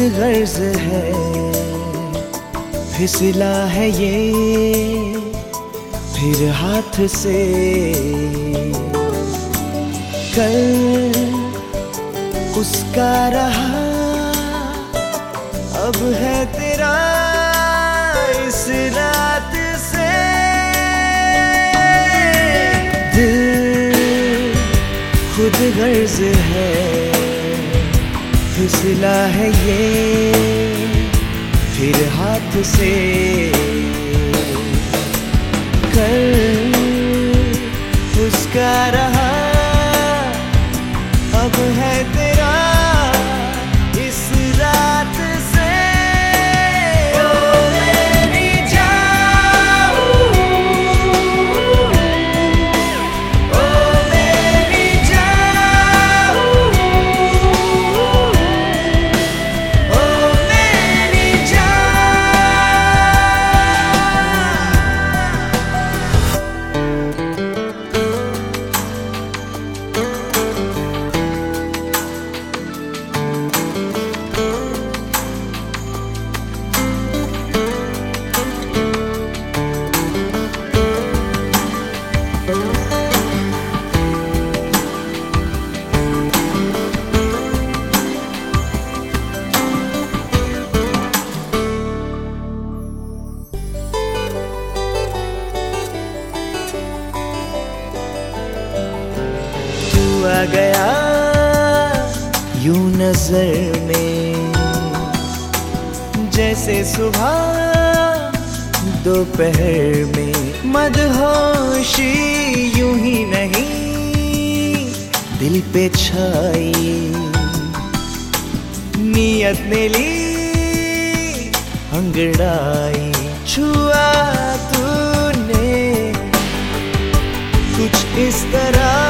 गर्ज है। फिसला है ये। फिर हाथ से। कल उसका रहा। अब है तेरा इस रात से। दिल खुद गर्ज है। फिसला है ये फिर हाथ से कल उसका रहा अब है गया यू नज़र में। जैसे सुबह दोपहर में मदहोशी यूँ ही नहीं। दिल पे छाई नियत ने ली अंगड़ाई छुआ तूने। कुछ इस तरह